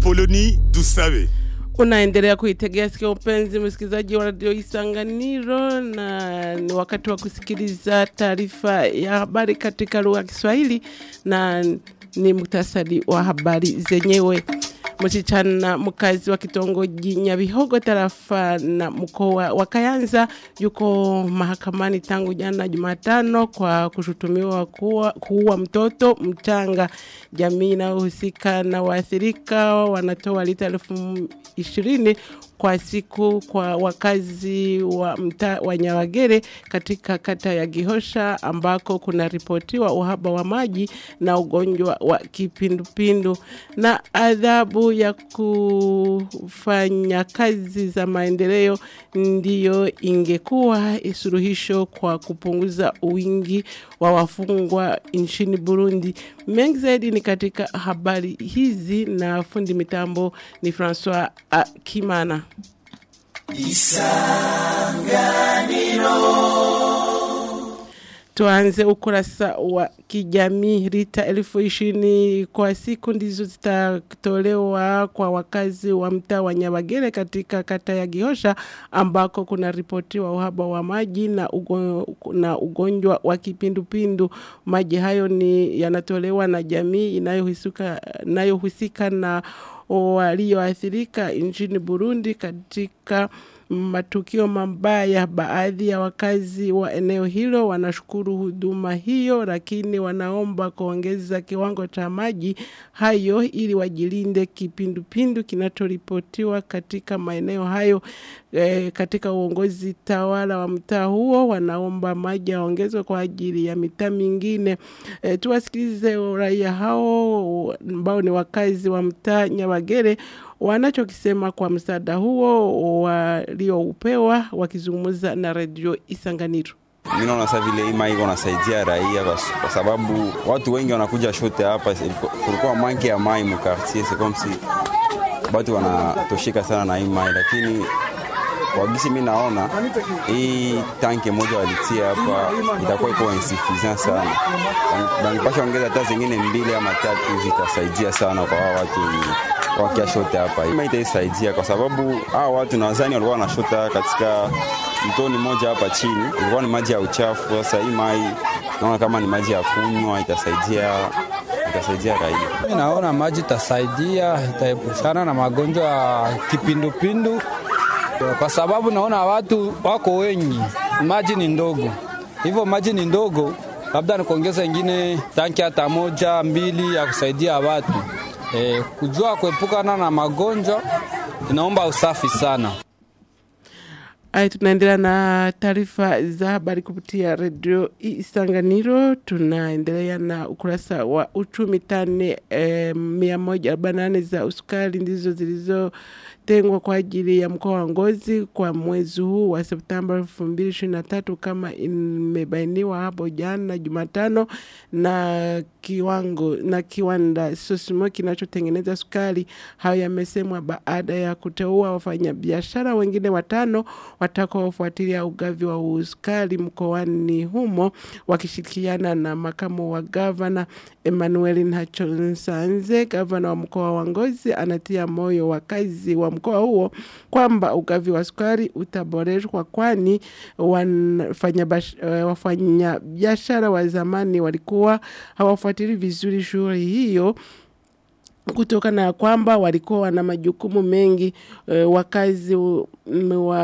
Apoloni Dusabe. Unaendelea kuitegea sikio upenzi msikilizaji wa radio Isanganiro, na ni wakati wa kusikiliza taarifa ya habari katika lugha ya Kiswahili, na ni muhtasari wa habari zenyewe. Msichana mkazi wa kitongoji Nyabihogo tarafa na mkoa wa Kayanza yuko mahakamani tangu jana Jumatano kwa kushutumiwa kuwa, mtoto mchanga. Jamii inayohusika na waathirika wanatoa lita elfu ishirini kwa siku kwa wakazi wa mtaa wa Nyawagere katika kata ya Gihosha ambako kuna ripotiwa uhaba wa maji na ugonjwa wa kipindupindu na adhabu ya kufanya kazi za maendeleo ndiyo ingekuwa suluhisho kwa kupunguza wingi wa wafungwa nchini Burundi. Mengi zaidi ni katika habari hizi na fundi mitambo ni Francois Kimana. Isanganiro. Tuanze ukurasa wa kijamii. rita elfu ishirini kwa siku ndizo zitatolewa kwa wakazi wa mtaa wa Nyabagere katika kata ya Gihosha ambako kuna ripoti wa uhaba wa maji na, ugo, na ugonjwa wa kipindupindu. Maji hayo ni yanatolewa na jamii inayohusika inayohusika na walioathirika nchini Burundi katika matukio mabaya. Baadhi ya wakazi wa eneo hilo wanashukuru huduma hiyo, lakini wanaomba kuongeza kiwango cha maji hayo ili wajilinde kipindupindu kinachoripotiwa katika maeneo hayo. E, katika uongozi tawala wa mtaa huo wanaomba maji yaongezwe kwa ajili ya mitaa mingine. E, tuwasikilize raia hao ambao ni wakazi wa mtaa Nyabagere wanachokisema kwa msaada huo walioupewa wakizungumza na redio Isanganiro. Mimi naona sasa vile hii maiko nasaidia raia kwa, sababu watu wengi wanakuja shote hapa, kulikuwa manke ya mai mkartie sikomsi batu wanatoshika sana na hii mai, lakini kwa gisi mimi naona hii tanke moja walitia hapa itakuwa iko insuffisant sana, banipasha ongeza hata zingine mbili ama tatu, zitasaidia sana kwa watu watu wakiashote hapa. Hii itaisaidia kwa sababu hao watu nadhani walikuwa wanashota katika mtoni moja hapa chini, ilikuwa ni maji ya uchafu. Sasa hii mai naona kama ni maji ya kunywa, itasaidia itasaidia raia. Naona maji itasaidia, itaepushana na magonjwa ya kipindupindu, kwa sababu naona watu wako wengi, maji ni ndogo, hivyo maji ni ndogo, labda nikuongeza ingine tanki hata moja mbili ya kusaidia watu E, kujua kuepukana na magonjwa inaomba usafi sana. Ay, tunaendelea na taarifa za habari kupitia redio Isanganiro. Tunaendelea na ukurasa wa uchumi. Tani eh, mia moja arobaini na nane za usukari ndizo zilizotengwa kwa ajili ya mkoa wa Ngozi kwa mwezi huu wa Septemba elfu mbili ishirini na tatu kama imebainiwa hapo jana Jumatano na kiwango na kiwanda Sosimo kinachotengeneza sukari. Hayo yamesemwa baada ya kuteua wafanyabiashara wengine watano watakaofuatilia ugavi wa usukari mkoani humo wakishirikiana na makamu wa gavana Emmanuel Nacho Nsanze, Gavana wa mkoa wa Ngozi anatia moyo wakazi wa mkoa huo kwamba ugavi wa sukari utaboreshwa, kwani wafanyabiashara wa zamani walikuwa hawafuatili vizuri shughuli hiyo kutokana na kwamba walikuwa na majukumu mengi. E, wakazi wa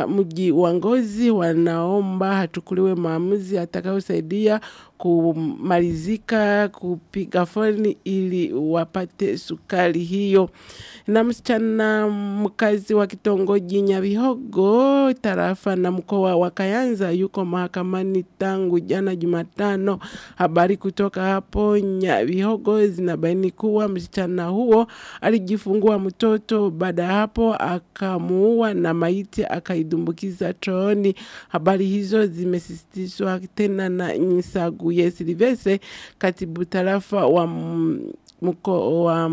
mji wa Ngozi wanaomba hatukuliwe maamuzi atakayosaidia kumalizika kupiga foni ili wapate sukari hiyo. Na msichana mkazi wa kitongoji Nyabihogo tarafa na mkoa wa Kayanza yuko mahakamani tangu jana Jumatano. Habari kutoka hapo Nyabihogo zinabaini kuwa msichana huo alijifungua mtoto, baada ya hapo akamuua na maiti akaidumbukiza chooni. Habari hizo zimesisitizwa tena na Nyisaguye Silivese, katibu tarafa wa mko wa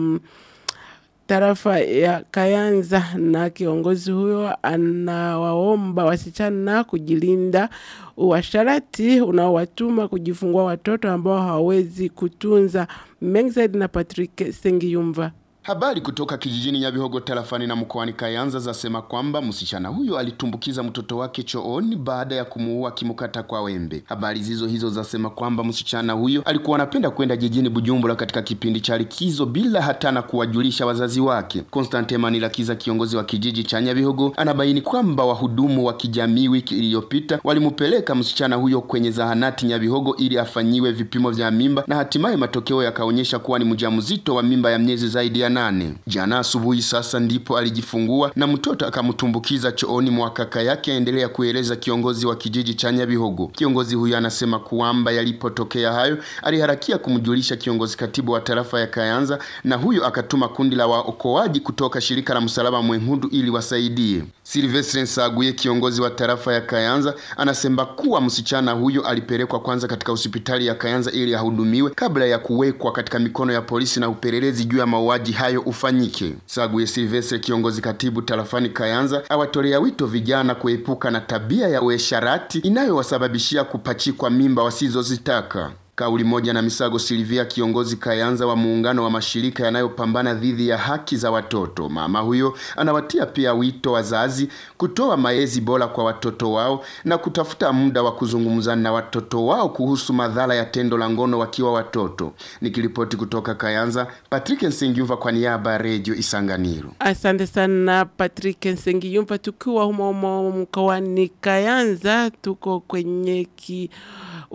tarafa ya Kayanza, na kiongozi huyo anawaomba wasichana kujilinda uasharati unaowatuma kujifungua watoto ambao hawawezi kutunza. Mengi zaidi na Patrick Sengiyumva. Habari kutoka kijijini Nyabihogo tarafani na mkoani Kayanza zasema kwamba msichana huyo alitumbukiza mtoto wake chooni baada ya kumuua akimkata kwa wembe. Habari zizo hizo zasema kwamba msichana huyo alikuwa anapenda kwenda jijini Bujumbura katika kipindi cha likizo bila hata na kuwajulisha wazazi wake. Constante Manilakiza, kiongozi wa kijiji cha Nyabihogo, anabaini kwamba wahudumu wa kijamii wiki iliyopita walimupeleka msichana huyo kwenye zahanati Nyabihogo ili afanyiwe vipimo vya mimba na hatimaye matokeo yakaonyesha kuwa ni mjamzito wa mimba ya miezi zaidi ya nane. Jana asubuhi sasa ndipo alijifungua na mtoto akamtumbukiza chooni mwa kaka yake, aendelea kueleza kiongozi wa kijiji cha Nyabihogo. Kiongozi huyo anasema kwamba yalipotokea hayo aliharakia kumjulisha kiongozi katibu wa tarafa ya Kayanza, na huyo akatuma kundi la waokoaji kutoka shirika la Msalaba Mwekundu ili wasaidie. Silvestre Nsaguye, kiongozi wa tarafa ya Kayanza, anasema kuwa msichana huyo alipelekwa kwanza katika hospitali ya Kayanza ili ahudumiwe kabla ya kuwekwa katika mikono ya polisi na upelelezi juu ya mauaji hayo ufanyike. Nsaguye Silvestre, kiongozi katibu tarafani Kayanza, awatolea wito vijana kuepuka na tabia ya uesharati inayowasababishia kupachikwa mimba wasizozitaka. Kauli moja na Misago Silvia, kiongozi Kayanza wa muungano wa mashirika yanayopambana dhidi ya haki za watoto. Mama huyo anawatia pia wito wazazi kutoa maezi bora kwa watoto wao na kutafuta muda wa kuzungumza na watoto wao kuhusu madhara ya tendo la ngono wakiwa watoto. Nikiripoti kutoka Kayanza, Patrick Nsengiyumva kwa niaba ya Radio Isanganiro. Asante sana Patrick Nsengiyumva, tukiwa humo humo mkoani Kayanza, tuko kwenye ki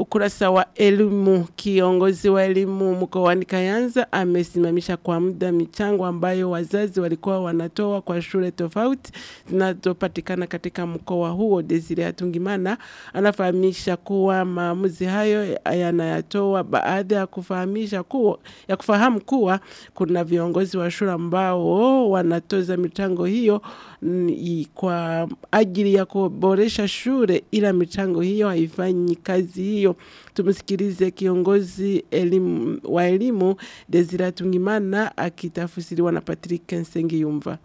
ukurasa wa elimu. Kiongozi wa elimu mkoani Kayanza amesimamisha kwa muda michango ambayo wazazi walikuwa wanatoa kwa shule tofauti zinazopatikana katika mkoa huo. Desire Atungimana anafahamisha kuwa maamuzi hayo yanayatoa baada ya kufahamisha kuwa, ya kufahamu kuwa kuna viongozi wa shule ambao wanatoza michango hiyo kwa ajili ya kuboresha shule, ila michango hiyo haifanyi kazi hiyo. Tumsikilize kiongozi elimu, wa elimu Desira Tungimana akitafsiriwa na Patrick Nsengiyumva.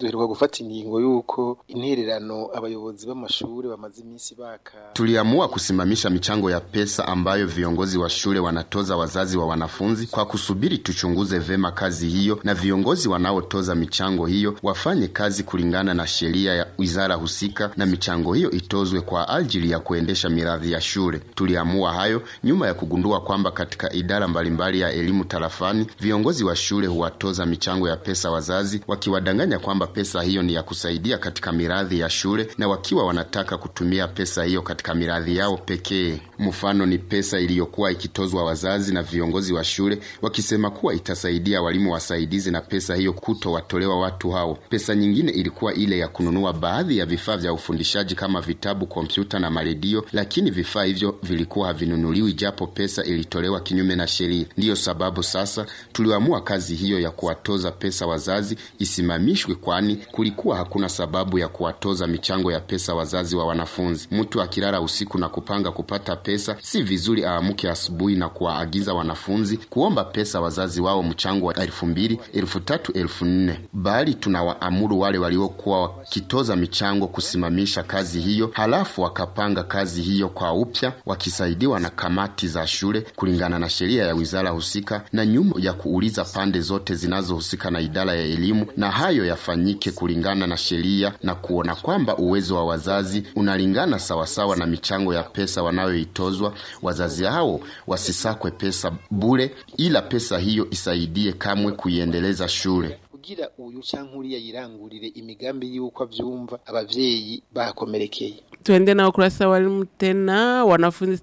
Duheruka gufata ingingo y'uko intererano abayobozi b'amashuri bamaze iminsi baka Tuliamua kusimamisha michango ya pesa ambayo viongozi wa shule wanatoza wazazi wa wanafunzi kwa kusubiri tuchunguze vema kazi hiyo, na viongozi wanaotoza michango hiyo wafanye kazi kulingana na sheria ya wizara husika, na michango hiyo itozwe kwa ajili ya kuendesha miradhi ya shule. Tuliamua hayo nyuma ya kugundua kwamba katika idara mbalimbali ya elimu tarafani viongozi wa shule huwatoza michango ya pesa wazazi wakiwadanganya kwamba pesa hiyo ni ya kusaidia katika miradhi ya shule na wakiwa wanataka kutumia pesa hiyo katika miradhi yao pekee. Mfano ni pesa iliyokuwa ikitozwa wazazi na viongozi wa shule wakisema kuwa itasaidia walimu wasaidizi, na pesa hiyo kutowatolewa watu hao. Pesa nyingine ilikuwa ile ya kununua baadhi ya vifaa vya ufundishaji kama vitabu, kompyuta na maredio, lakini vifaa hivyo vilikuwa havinunuliwi japo pesa ilitolewa kinyume na sheria. Ndiyo sababu sasa tuliamua kazi hiyo ya kuwatoza pesa wazazi isimamishwe, kwani kulikuwa hakuna sababu ya kuwatoza michango ya pesa wazazi wa wanafunzi. Mtu akilala usiku na kupanga kupata pesa, si vizuri aamke asubuhi na kuwaagiza wanafunzi kuomba pesa wazazi wao mchango wa elfu mbili, elfu tatu, elfu nne, bali tunawaamuru wale waliokuwa wakitoza michango kusimamisha kazi hiyo, halafu wakapanga kazi hiyo kwa upya wakisaidiwa na kamati za shule kulingana na sheria ya wizara husika, na nyuma ya kuuliza pande zote zinazohusika na idara ya elimu, na hayo yafanyike kulingana na sheria na kuona kwamba uwezo wa wazazi unalingana sawasawa na michango ya pesa wanayoitozwa. Wazazi hao wasisakwe pesa bure, ila pesa hiyo isaidie kamwe kuiendeleza shule. kugira uyu canke uriya yirangurire imigambi y'uko avyumva abavyeyi bakomerekeye Tuende na ukurasa wa elimu tena. Wanafunzi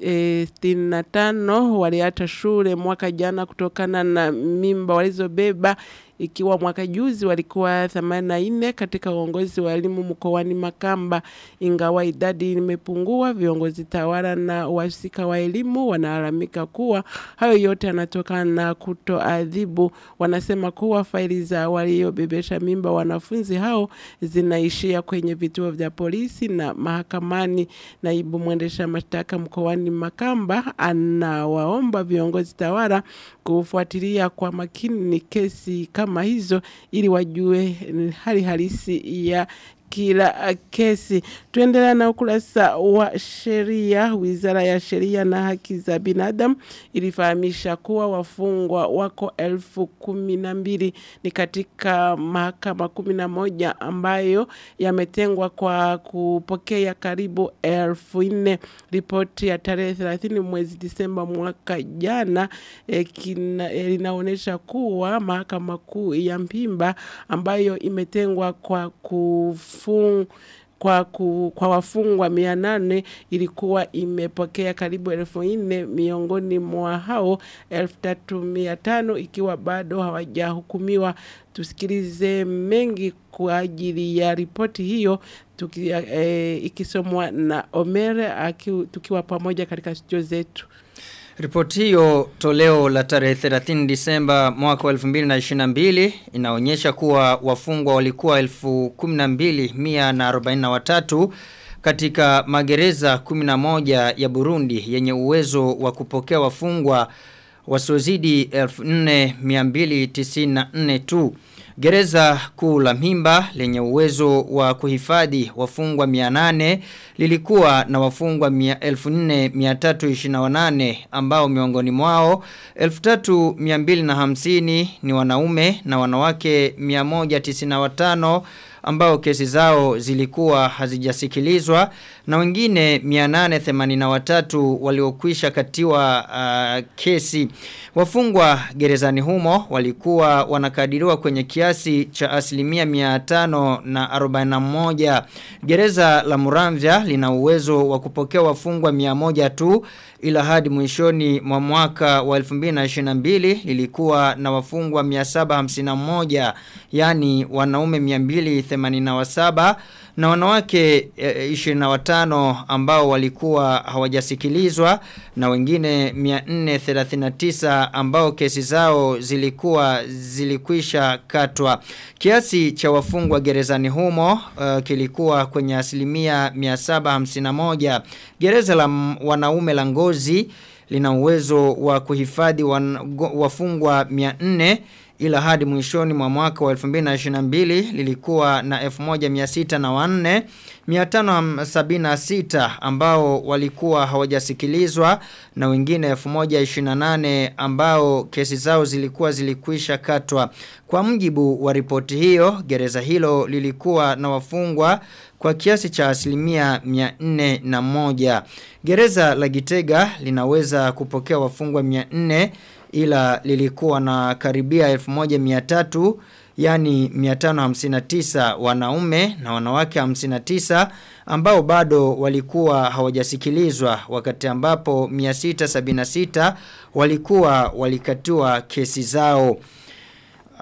eh, sitini na tano waliacha shule mwaka jana kutokana na mimba walizobeba ikiwa mwaka juzi walikuwa 84 katika uongozi wa elimu mkoani Makamba. Ingawa idadi imepungua, viongozi tawala na wasika wa elimu wanalalamika kuwa hayo yote yanatokana na kutoadhibu. Wanasema kuwa faili za waliobebesha mimba wanafunzi hao zinaishia kwenye vituo vya polisi na mahakamani. Naibu mwendesha mashtaka mkoani Makamba anawaomba viongozi tawala kufuatilia kwa makini kesi kama hizo ili wajue hali halisi ya kila kesi. Tuendelea na ukurasa wa sheria. Wizara ya Sheria na Haki za Binadamu ilifahamisha kuwa wafungwa wako elfu kumi na mbili ni katika mahakama kumi na moja ambayo yametengwa kwa kupokea karibu elfu nne. Ripoti ya tarehe 30 mwezi Disemba mwaka jana eh, eh, linaonyesha kuwa mahakama kuu ya Mpimba ambayo imetengwa kwa kufung kwa, ku, kwa wafungwa mia nane ilikuwa imepokea karibu elfu nne miongoni mwa hao elfu tatu mia tano ikiwa bado hawajahukumiwa. Tusikilize mengi kwa ajili ya ripoti hiyo tuki, eh, ikisomwa na Omere tukiwa pamoja katika studio zetu. Ripoti hiyo toleo la tarehe 30 Disemba mwaka wa 2022 inaonyesha kuwa wafungwa walikuwa 12143 katika magereza 11 ya Burundi yenye uwezo wa kupokea wafungwa wasiozidi 4294 tu. Gereza kuu la Mimba lenye uwezo wa kuhifadhi wafungwa 800 lilikuwa na wafungwa 4328 ambao miongoni mwao 3250 ni wanaume na wanawake 195 ambao kesi zao zilikuwa hazijasikilizwa na wengine 883 waliokwisha katiwa uh, kesi. Wafungwa gerezani humo walikuwa wanakadiriwa kwenye kiasi cha asilimia 500 na 41. Gereza la Muramvya lina uwezo wa kupokea wafungwa 100 tu ila hadi mwishoni mwa mwaka wa 2022 lilikuwa na wafungwa 751 yani wanaume 287 na wanawake e, 25 ambao walikuwa hawajasikilizwa na wengine 439 ambao kesi zao zilikuwa zilikwisha katwa. Kiasi cha wafungwa gerezani humo uh, kilikuwa kwenye asilimia 751. Gereza la wanaume la ngozi lina uwezo wa kuhifadhi wafungwa 400 ila hadi mwishoni mwa mwaka wa 2022 lilikuwa na 1604 576 ambao walikuwa hawajasikilizwa na wengine 1028 ambao kesi zao zilikuwa zilikwisha katwa. Kwa mjibu wa ripoti hiyo gereza hilo lilikuwa na wafungwa kwa kiasi cha asilimia 401 gereza la Gitega linaweza kupokea wafungwa 400 ila lilikuwa na karibia 1300 yani 559 wanaume na wanawake 59 ambao bado walikuwa hawajasikilizwa wakati ambapo 676 walikuwa walikatua kesi zao.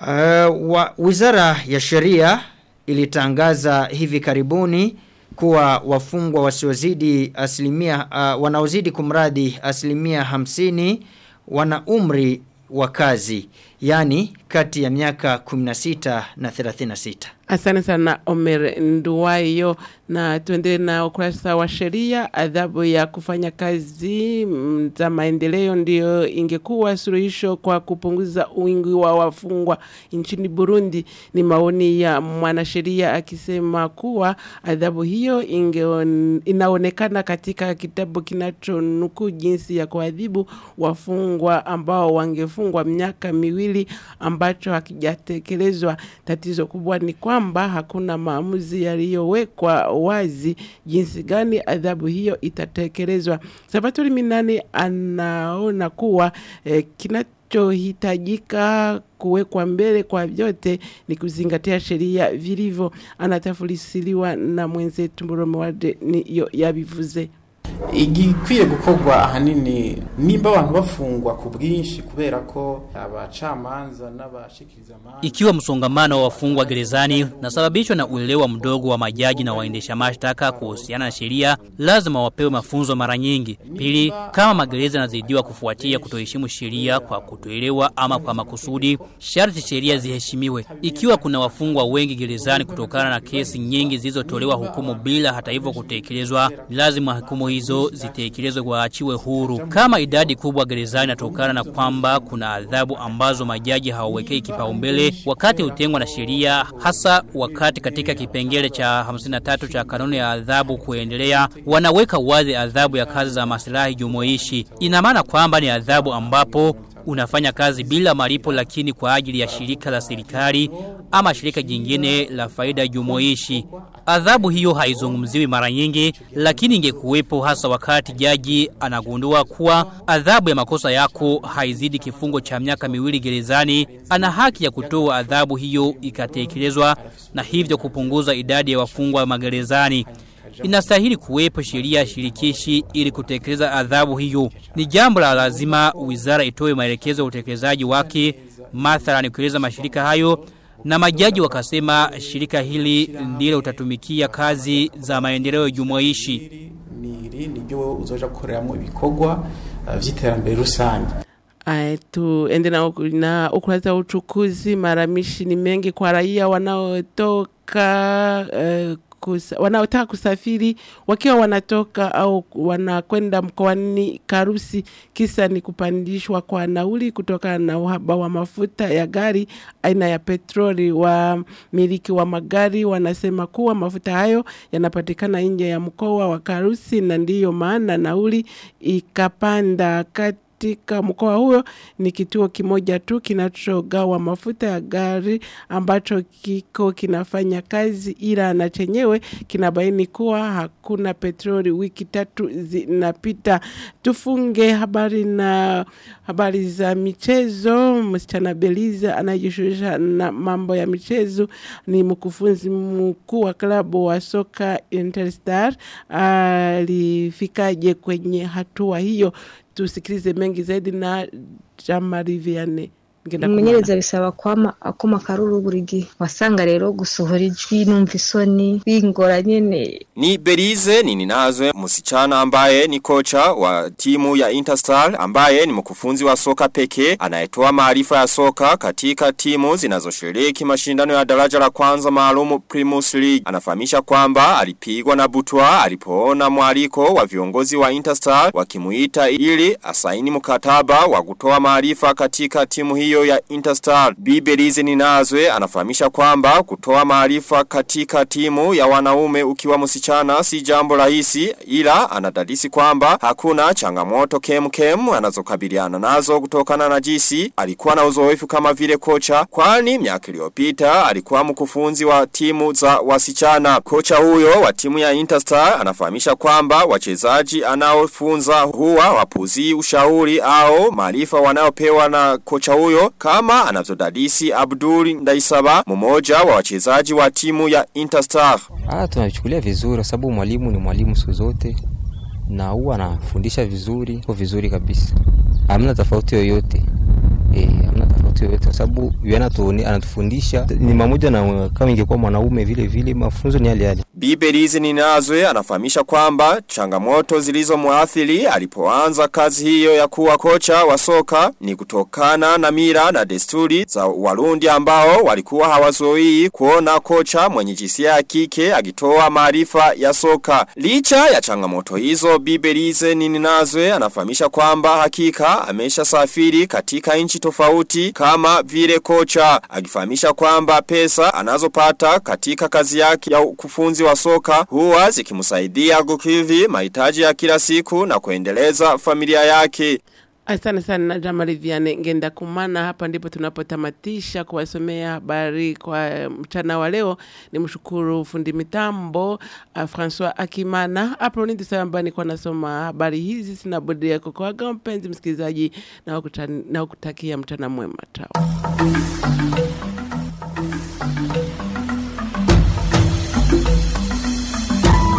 Uh, wa, wizara ya sheria ilitangaza hivi karibuni kuwa wafungwa wasiozidi asilimia uh, wanaozidi kumradi asilimia hamsini wana umri wa kazi yani kati ya miaka 16 na 36 Asante sana Omer Nduwayo na tuendelee na ukurasa wa sheria. Adhabu ya kufanya kazi mm, za maendeleo ndio ingekuwa suluhisho kwa kupunguza wingi wa wafungwa nchini Burundi. Ni maoni ya mwanasheria akisema kuwa adhabu hiyo ingeon, inaonekana katika kitabu kinachonuku jinsi ya kuadhibu wafungwa ambao wangefungwa miaka miwili ambacho hakijatekelezwa. Tatizo kubwa ni kwamba hakuna maamuzi yaliyowekwa wazi jinsi gani adhabu hiyo itatekelezwa. Salvatore Minani anaona kuwa eh, kinachohitajika kuwekwa mbele kwa vyote ni kuzingatia sheria vilivyo. Anatafsiriwa na mwenzetu Mburome Wade niyo yabivuze. Igikwiye gukorwa ahanini nimba abantu bafungwa ku bwinshi kubera ko abacamanza n'abashikiriza amande Ikiwa msongamano wa wafungwa gerezani nasababishwa na uelewa mdogo wa majaji na waendesha mashtaka kuhusiana na sheria, lazima wapewe mafunzo mara nyingi. Pili, kama magereza yanazidiwa kufuatia kutoheshimu sheria kwa kutoelewa ama kwa makusudi, sharti sheria ziheshimiwe. Ikiwa kuna wafungwa wengi gerezani kutokana na kesi nyingi zilizotolewa hukumu bila hata hivyo kutekelezwa, lazima hukumu hizo zitekelezwe waachiwe huru. Kama idadi kubwa gerezani inatokana na kwamba kuna adhabu ambazo majaji hawawekei kipaumbele wakati utengwa na sheria hasa wakati katika kipengele cha 53 cha kanuni ya adhabu kuendelea wanaweka wazi adhabu ya kazi za maslahi jumuishi. Ina maana kwamba ni adhabu ambapo unafanya kazi bila malipo lakini kwa ajili ya shirika la serikali ama shirika jingine la faida jumuishi. Adhabu hiyo haizungumziwi mara nyingi lakini ingekuwepo hasa wakati jaji anagundua kuwa adhabu ya makosa yako haizidi kifungo cha miaka miwili gerezani ana haki ya kutoa adhabu hiyo ikatekelezwa na hivyo kupunguza idadi ya wafungwa magerezani inastahili kuwepo sheria shirikishi ili kutekeleza adhabu hiyo. Ni jambo la lazima wizara itoe maelekezo ya utekelezaji wake, ni kueleza mashirika hayo na majaji wakasema shirika hili ndilo utatumikia kazi za maendeleo jumuishi. uzoja ibikorwa uh, vy'iterambere rusange tuende na, na ukurasa wa uchukuzi. Maramishi ni mengi kwa raia wanaotoka uh, kusa, wanaotaka kusafiri wakiwa wanatoka au wanakwenda mkoani Karusi, kisa ni kupandishwa kwa nauli kutokana na uhaba wa mafuta ya gari aina ya petroli. Wamiliki wa magari wanasema kuwa mafuta hayo yanapatikana nje ya mkoa wa Karusi na ndiyo maana nauli ikapanda kati katika mkoa huo ni kituo kimoja tu kinachogawa mafuta ya gari ambacho kiko kinafanya kazi, ila na chenyewe kinabaini kuwa hakuna petroli. Wiki tatu zinapita. Tufunge habari na habari za michezo. Msichana Beliza anayejishughulisha na mambo ya michezo ni mkufunzi mkuu wa klabu wa soka Interstar. Alifikaje kwenye hatua hiyo? Tusikilize mengi zaidi na Jamari Vianney. Umumenyereza bisaba kwama akoma karuru buri gihe. Wasanga rero gusohora ijwi numva isoni bingora nyene. Ni Belize ni ninazwe musichana ambaye ni kocha wa timu ya Interstar ambaye ni mkufunzi wa soka peke anayetoa maarifa ya soka katika timu zinazoshiriki mashindano ya daraja la kwanza maalumu Primus League. Anafahamisha kwamba alipigwa na butwa alipoona mwaliko wa viongozi wa Interstar wakimuita ili asaini mkataba wa kutoa maarifa katika timu hiyo ya Interstar. Bibelize ninazwe anafahamisha kwamba kutoa maarifa katika timu ya wanaume ukiwa msichana si jambo rahisi ila anadadisi kwamba hakuna changamoto kem kem anazokabiliana nazo kutokana na jisi alikuwa na uzoefu kama vile kocha kwani miaka iliyopita alikuwa mkufunzi wa timu za wasichana. Kocha huyo wa timu ya Interstar anafahamisha kwamba wachezaji anaofunza huwa wapuzi ushauri au maarifa wanayopewa na kocha huyo kama anavyodadisi Abdul Ndaisaba mmoja wa wachezaji wa timu ya Interstar. Ah, tunachukulia vizuri sababu mwalimu ni mwalimu siku zote na huwa anafundisha vizuri, kwa vizuri kabisa. Hamna tofauti yoyote. Eh, hamna tofauti yoyote kwa sababu anatufundisha ni mamoja na kama ingekuwa mwanaume vile vile mafunzo ni yale yale. Bibelizi ninazwe anafahamisha kwamba changamoto zilizomwathiri alipoanza kazi hiyo ya kuwa kocha wa soka ni kutokana na mira na desturi za Warundi ambao walikuwa hawazoi kuona kocha mwenye jinsia ya kike akitoa maarifa ya soka. Licha ya changamoto hizo Bibelize ninazwe anafahamisha kwamba hakika amesha safiri katika nchi tofauti kama vile kocha akifahamisha kwamba pesa anazopata katika kazi yake ya kufunzi wa soka huwa zikimsaidia kukidhi mahitaji ya kila siku na kuendeleza familia yake. Asante sana na Jamali Viane ngenda kumana hapa ndipo tunapotamatisha kuwasomea habari kwa mchana wa leo. Ni mshukuru fundi mitambo uh, François Akimana. Hapo ni kwa nasoma habari hizi sina budi ya kukuaga mpenzi msikilizaji na kutakia mchana mwema. Chao.